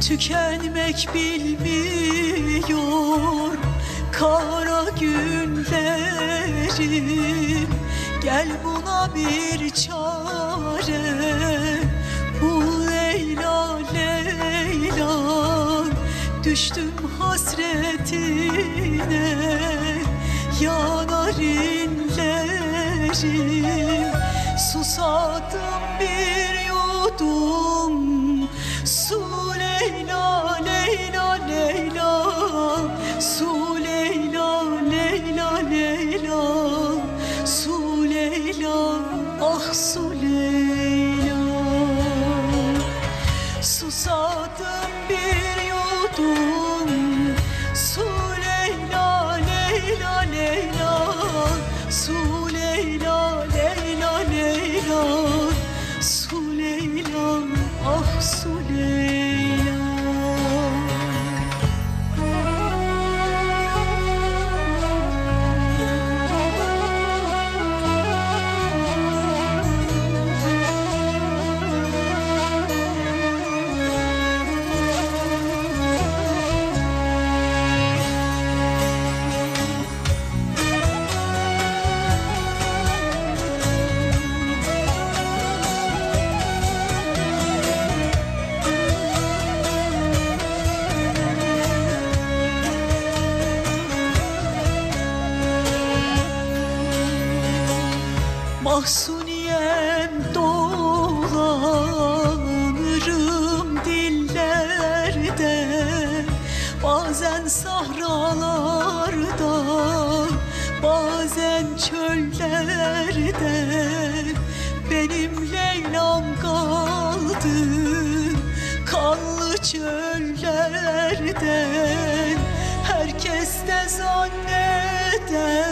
Tükenmek bilmiyor. Kara günlerim Gel buna bir çare. Bul Leyla Leyla Düştüm hasretine. Yanar inlerim Susadım bir yudum. Su Susadım bir yudum Su Leyla Leyla Leyla. Ah Su Mahsuniyem dolanırım dillerde Bazen sahralarda Bazen çöllerde. Benim Leyla'm kaldı Kanlı çöllerden Herkes de zanneder